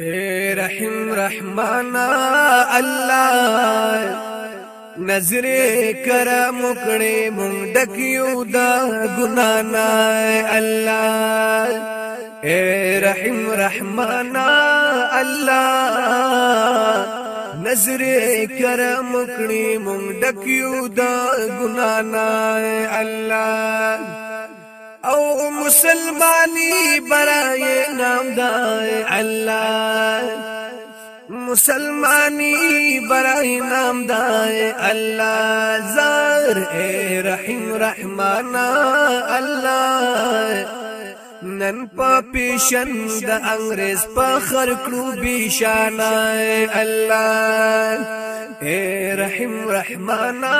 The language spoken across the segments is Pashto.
اے رحیم رحمانا الله نظر کرم کړې مونږ ډکیو دا ګنانا الله اے رحیم رحمانا الله نظر کرم کړې مونږ ډکیو دا ګنانا الله او مسلمانی برای نامدار الله مسلمانی برای نام دای الله زار اے رحیم رحمانا الله نن په پیشن د انګريز په خر کړو بشانا الله اے رحیم رحمانا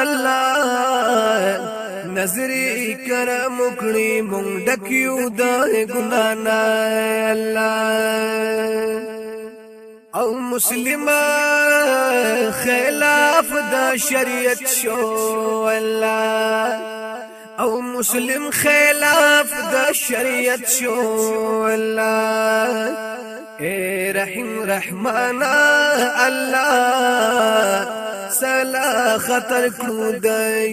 الله نظرې کرم کړې مونږ ډکیو د ګنانا الله او مسلمان خلاف د شریعت شو الله او مسلم خلاف د شریعت شو الله اے رحیم رحمانا الله سلا خطر کړو د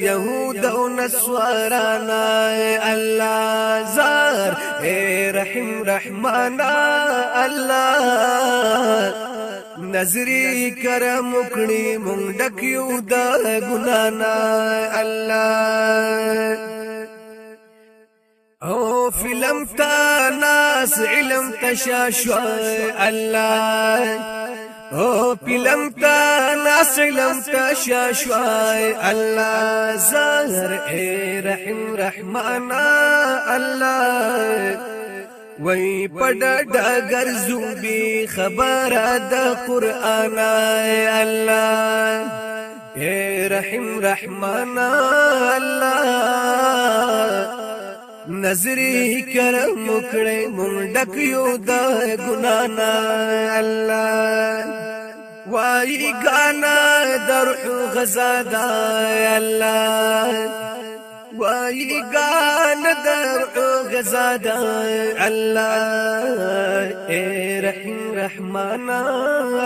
يهود او نسوارانا الله زار اے رحیم رحمانا الله نظری کرم کړی مونږ ډکیو د ګنانا الله او فلم تا ناس علم تشاشوا الله او پلم تا ناسلم تا شاشوای الله زهر اے رحم رحمانا الله وای پډ ډګر زوبي خبره د قران الله اے رحم رحمانا الله نظر کرم کړه مونږ ډک یو د ګنا نه الله وای ګانا دروح غزادا دا الله وای ګان دروح غزادا الله اے رحیم رحمانا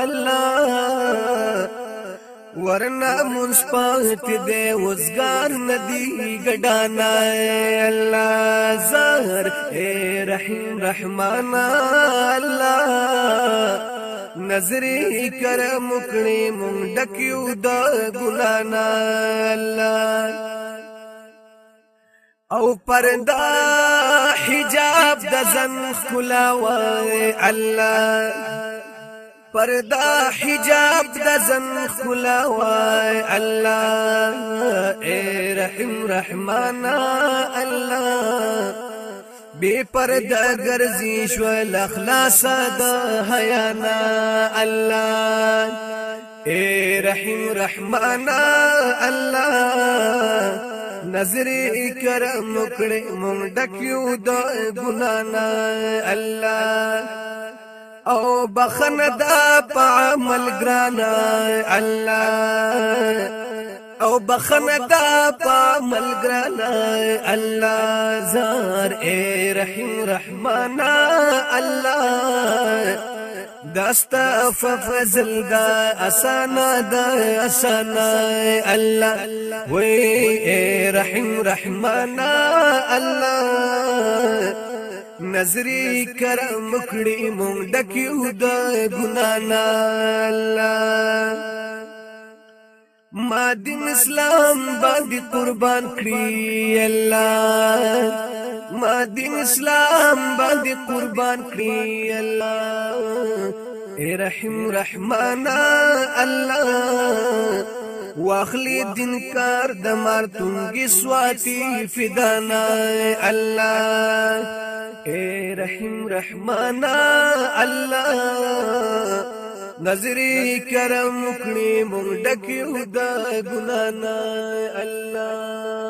الله ورنا منسپات دے وزگار ندی گڈانا اے اللہ زہر اے رحیم رحمانا الله نظرې کرم کړې مونږ ډکیو د ګنانا الله او پردا حجاب د زن خلاوه الله پردا حجاب د زن خلاوه الله اے رحم رحمانا الله بے پرده ګرځي شو اخلاص د حیا نه الله اے رحیم رحمان الله نظر کرم کړه مونږ ډکیو د ګنا نه الله او بخنه دا په عمل ګران الله او بخنه دا په سوال گرانا الله زار اے رحیم رحمانا الله داستا ففضل دا اسانا دا اسانا الله وی اے رحیم رحمانا الله نظری کرم کړی مونږ د کیو د ګنا نه الله ما دین اسلام باندې قربان کړی الله ما دین اسلام باندې قربان کړی الله اے رحیم رحمانا الله واخلی دین کار د مارتونګي سواتی فدانا الله اے رحیم رحمانا الله نظری کرم کړی مونږ ډکیو د ګنا نه الله